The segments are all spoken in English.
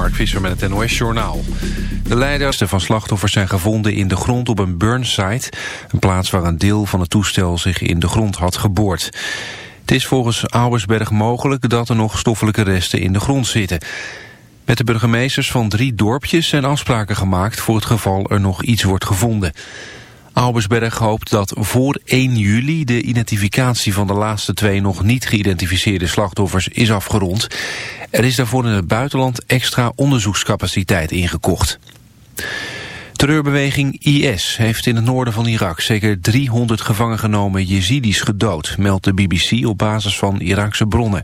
Mark Visser met het NOS-journaal. De leiders van slachtoffers zijn gevonden in de grond op een burnsite... een plaats waar een deel van het toestel zich in de grond had geboord. Het is volgens Auersberg mogelijk dat er nog stoffelijke resten in de grond zitten. Met de burgemeesters van drie dorpjes zijn afspraken gemaakt... voor het geval er nog iets wordt gevonden. Albersberg hoopt dat voor 1 juli de identificatie van de laatste twee nog niet geïdentificeerde slachtoffers is afgerond. Er is daarvoor in het buitenland extra onderzoekscapaciteit ingekocht. Terreurbeweging IS heeft in het noorden van Irak zeker 300 gevangen genomen Jezidis gedood, meldt de BBC op basis van Iraakse bronnen.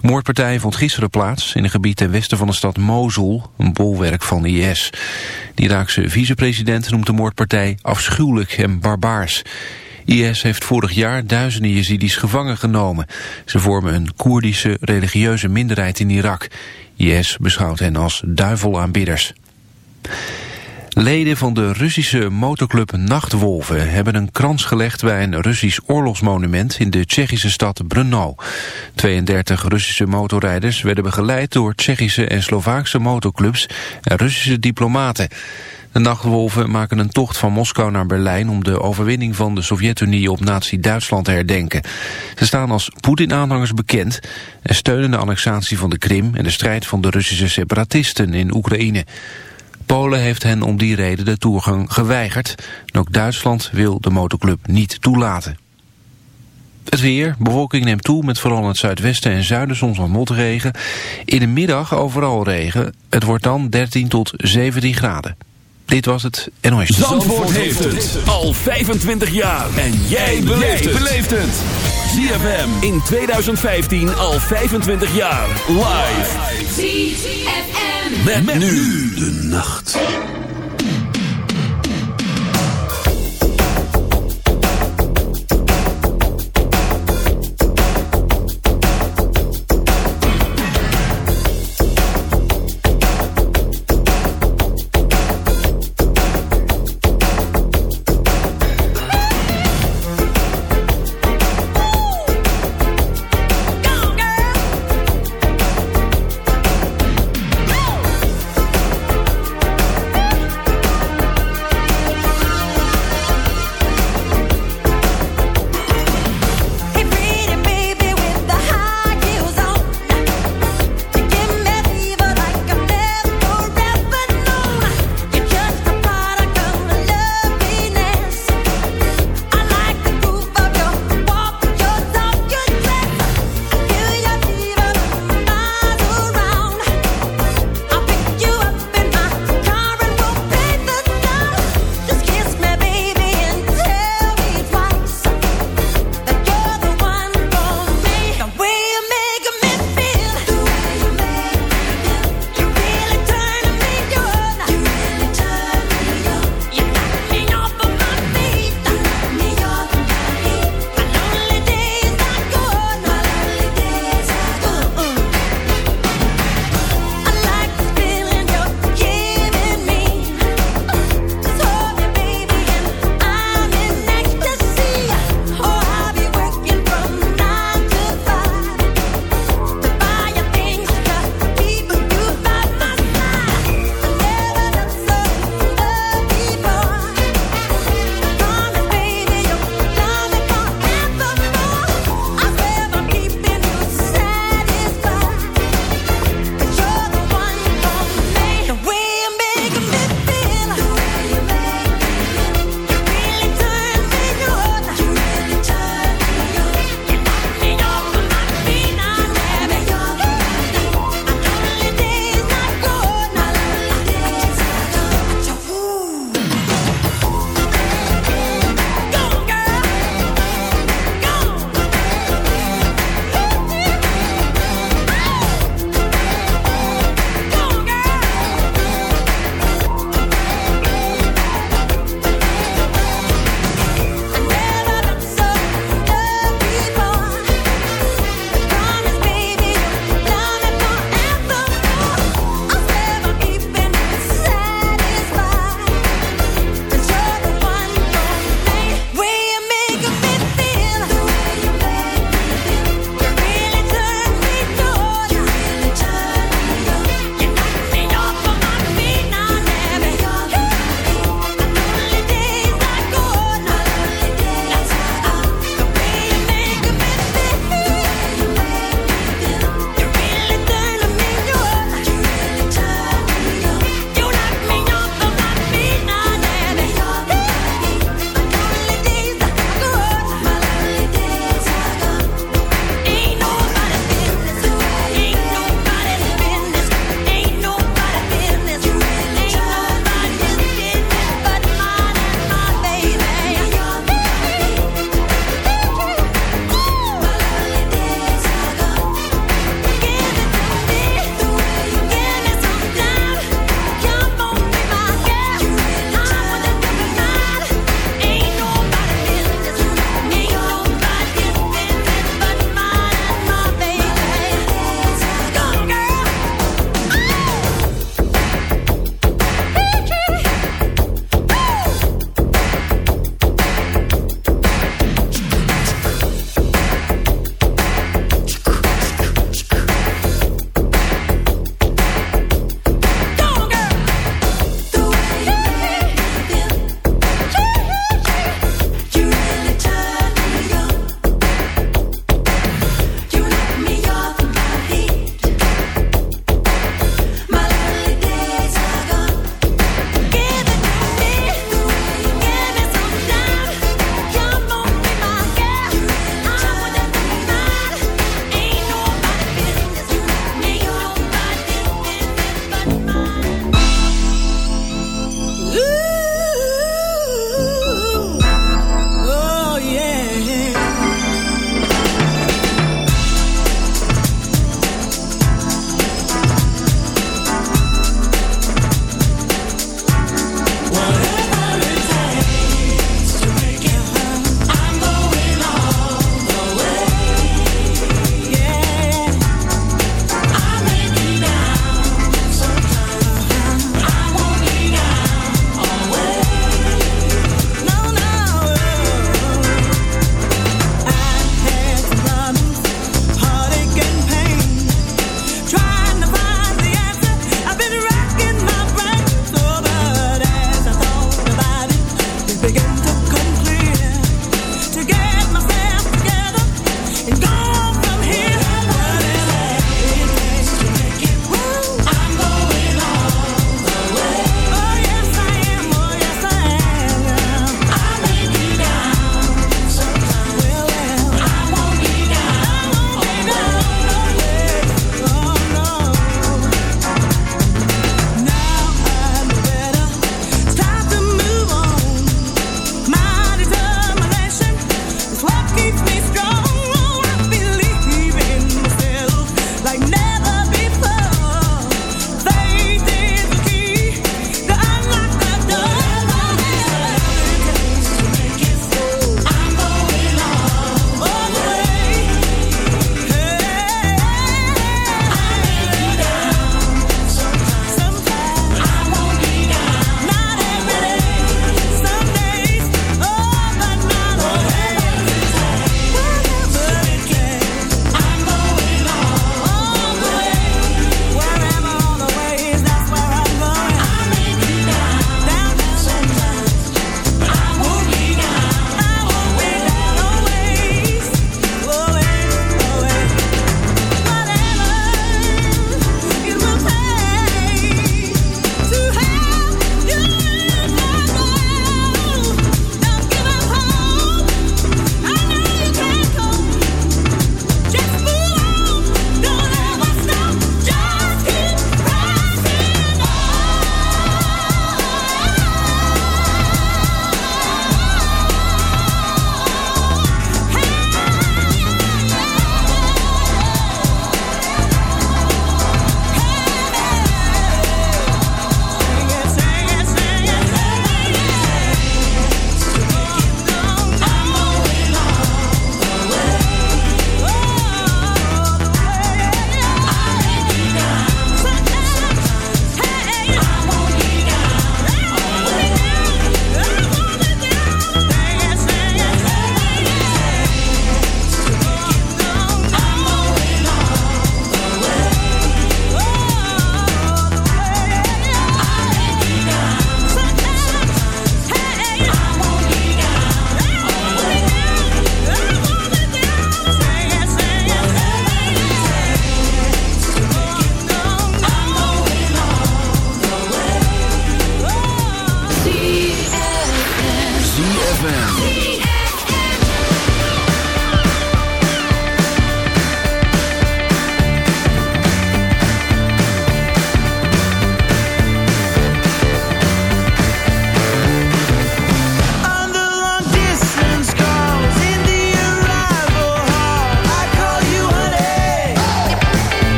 Moordpartij vond gisteren plaats in een gebied ten westen van de stad Mosul, een bolwerk van IS. De Iraakse vicepresident noemt de moordpartij afschuwelijk en barbaars. IS heeft vorig jaar duizenden Jezidis gevangen genomen. Ze vormen een Koerdische religieuze minderheid in Irak. IS beschouwt hen als duivelaanbidders. Leden van de Russische motorclub Nachtwolven hebben een krans gelegd bij een Russisch oorlogsmonument in de Tsjechische stad Brno. 32 Russische motorrijders werden begeleid door Tsjechische en Slovaakse motorclubs en Russische diplomaten. De Nachtwolven maken een tocht van Moskou naar Berlijn om de overwinning van de Sovjet-Unie op nazi-Duitsland te herdenken. Ze staan als Poetin-aanhangers bekend en steunen de annexatie van de Krim en de strijd van de Russische separatisten in Oekraïne. Polen heeft hen om die reden de toegang geweigerd. En ook Duitsland wil de motorclub niet toelaten. Het weer, bewolking neemt toe met vooral in het zuidwesten en zuiden soms wat motregen. In de middag overal regen. Het wordt dan 13 tot 17 graden. Dit was het NOS. Zandvoort, Zandvoort heeft het al 25 jaar. En jij beleeft het. ZFM in 2015 al 25 jaar. Live. ZFM. Met, nu de nacht.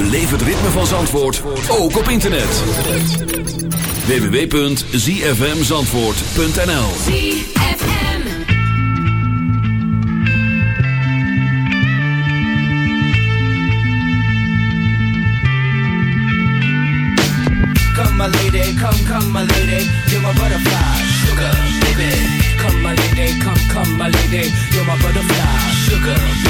Beleef het ritme van Zandvoort ook op internet. www.zfmzandvoort.nl ZFM. Come, my lady, come, come, my lady, you're my butterfly, sugar, baby. Come, my lady, come, come, my lady, you're my butterfly, sugar, baby.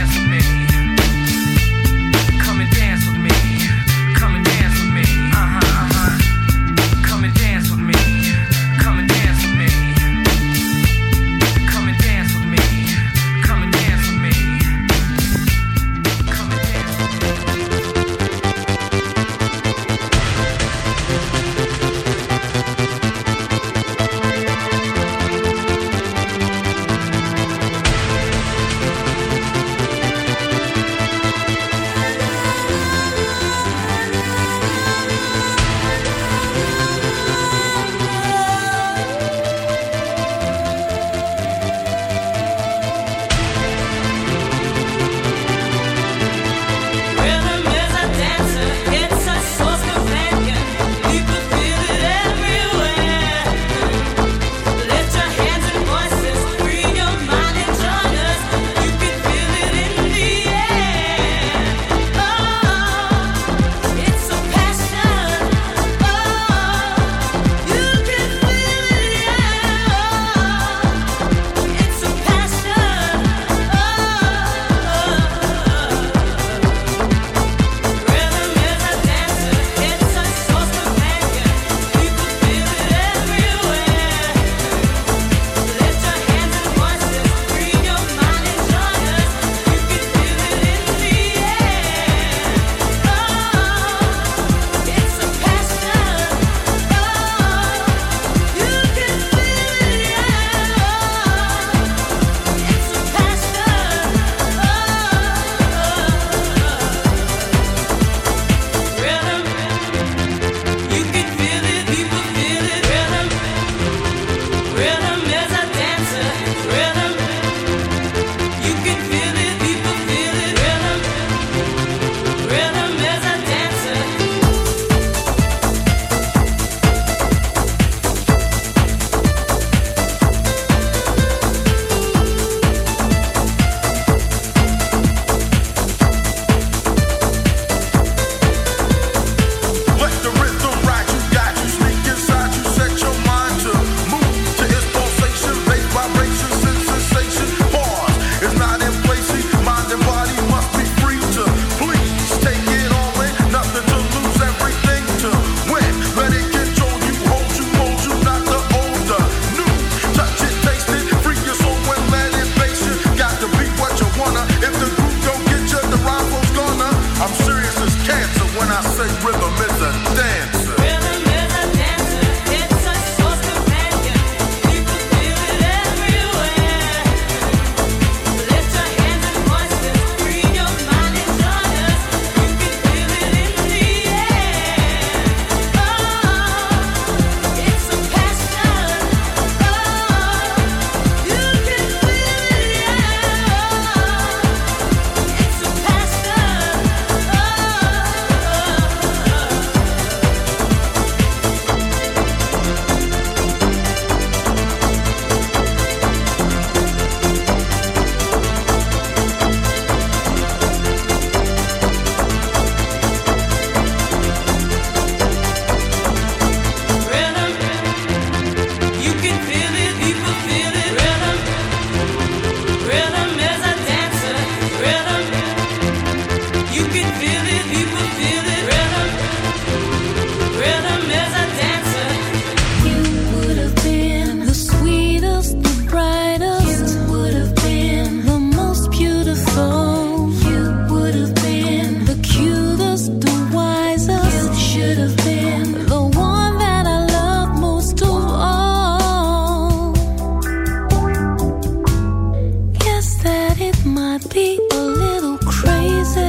be a little crazy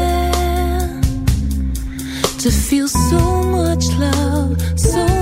to feel so much love, so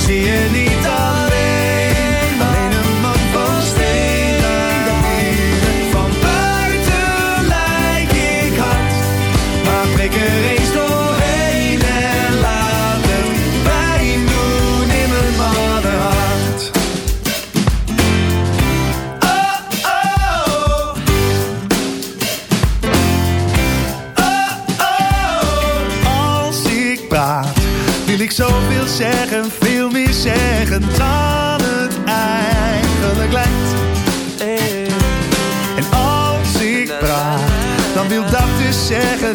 喜悦你的。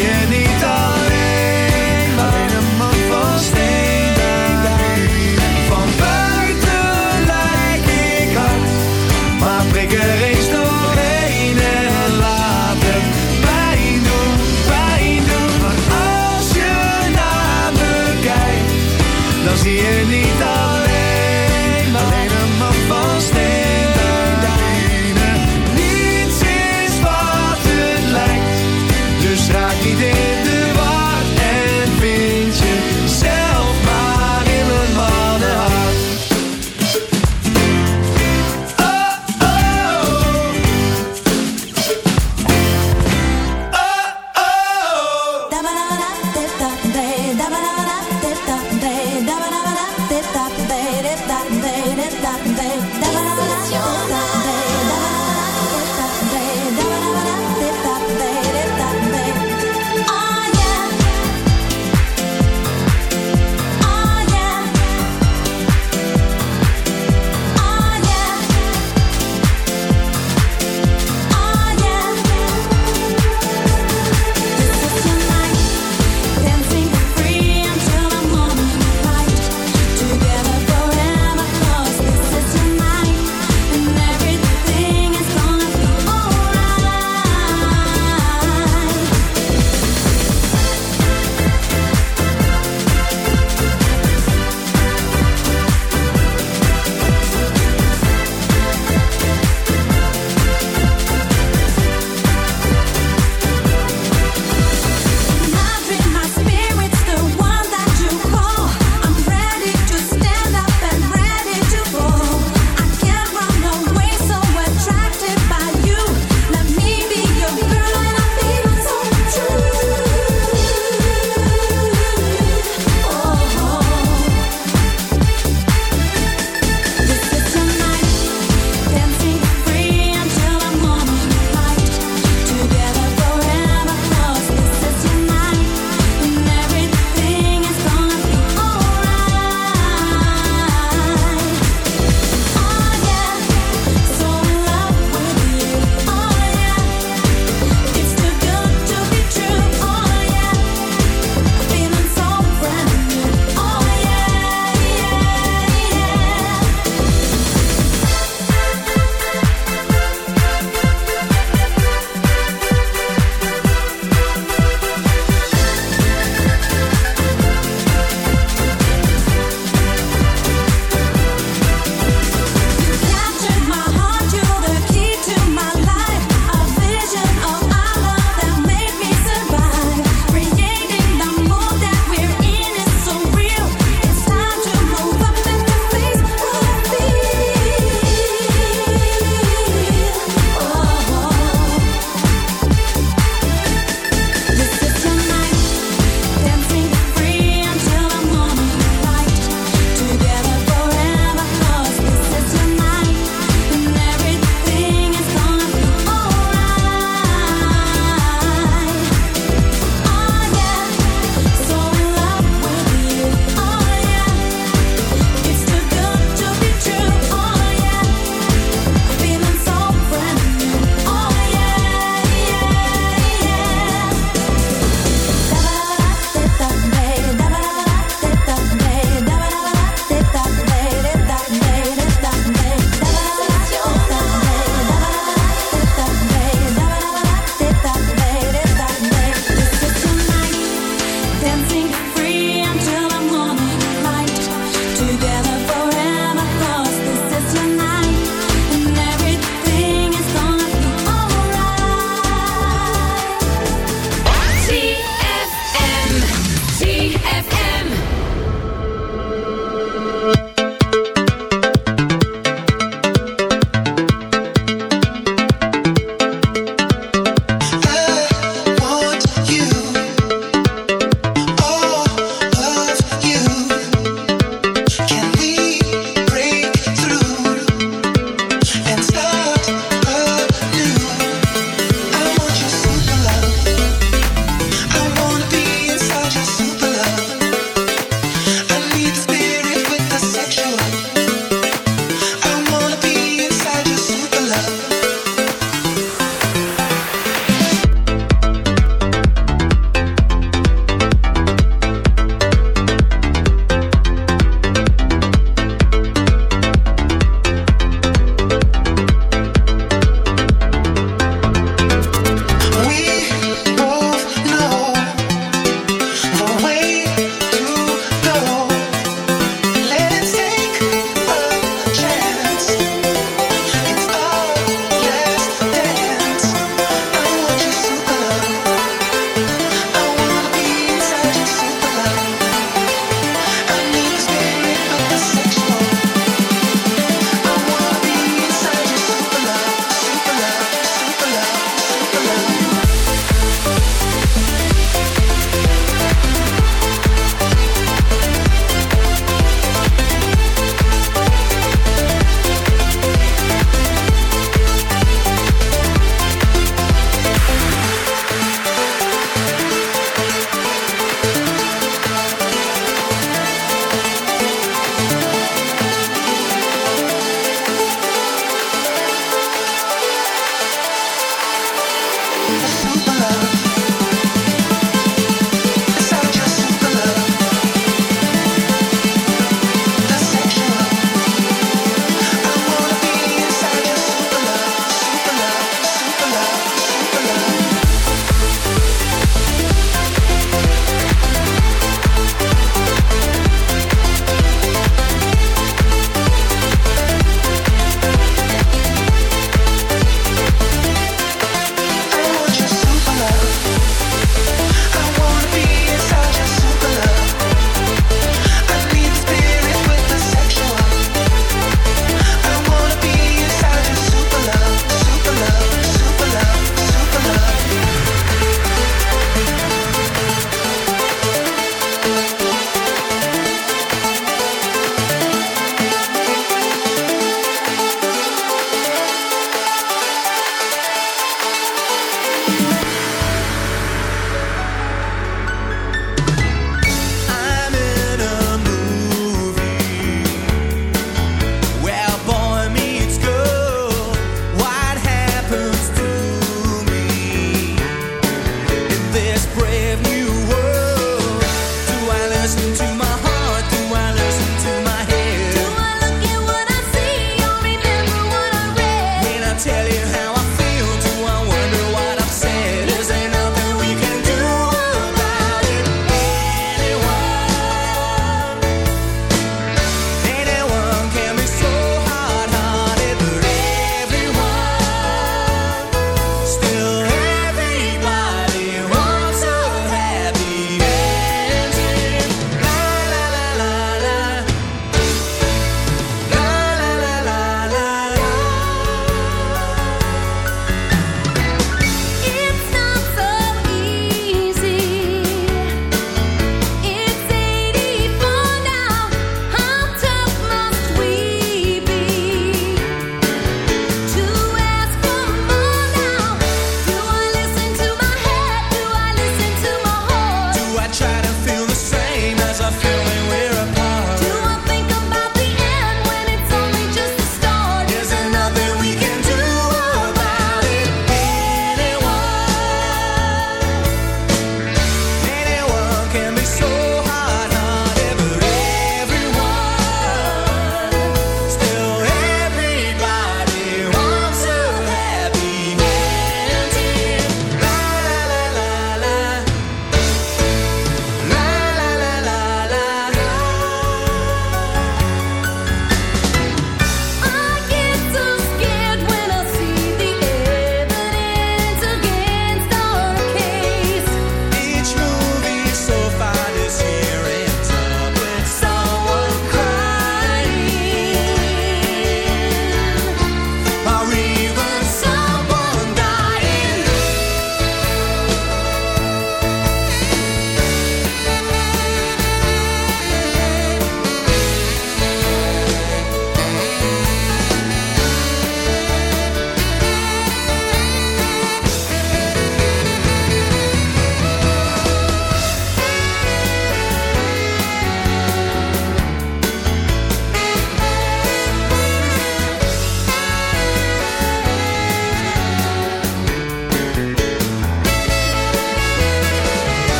any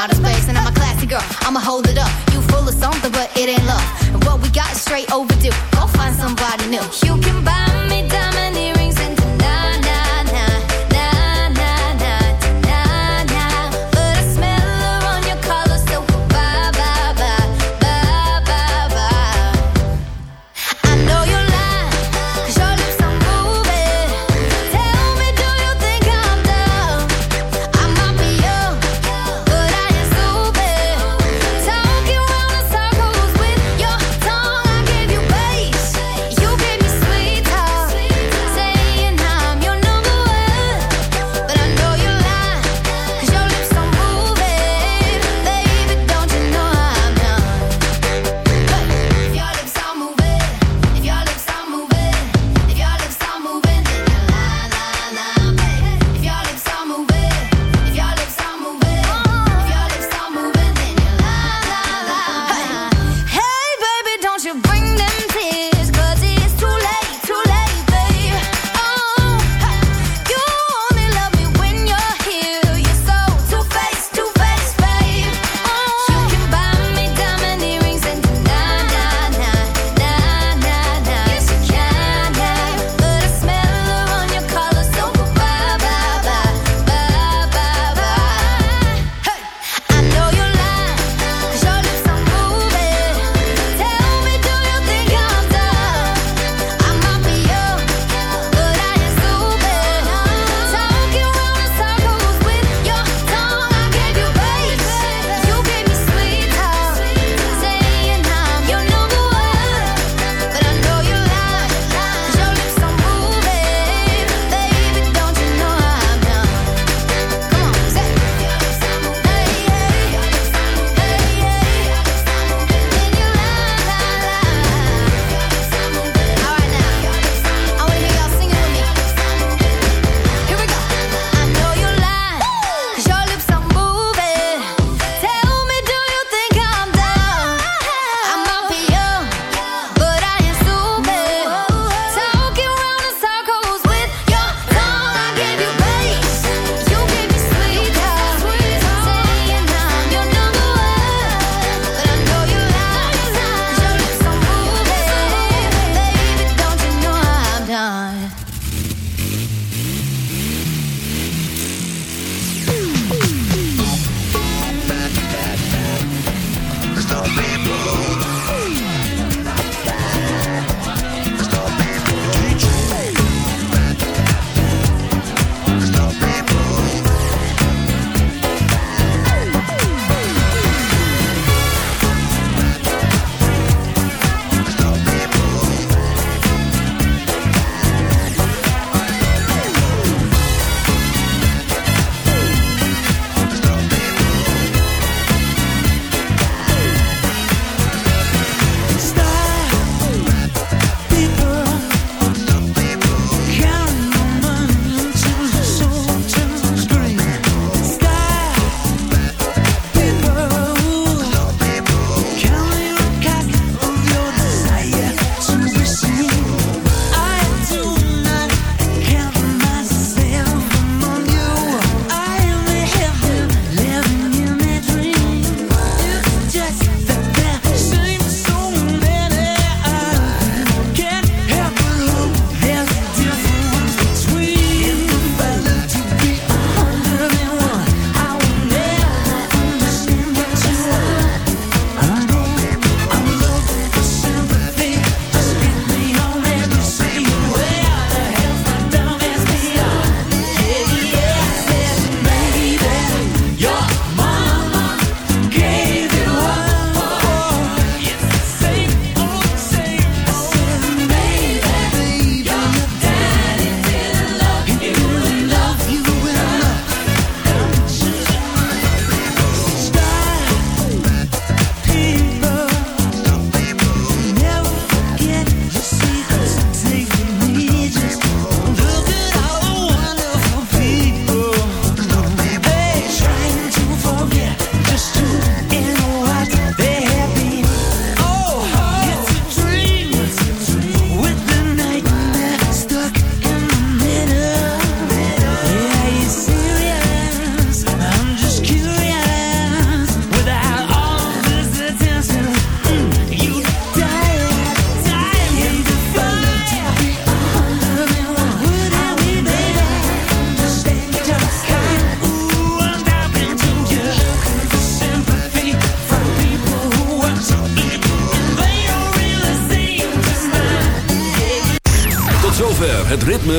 out of space, and I'm a classy girl. I'ma hold it up. You full of something, but it ain't love. And what we got is straight overdue. Go find somebody new. You can buy me.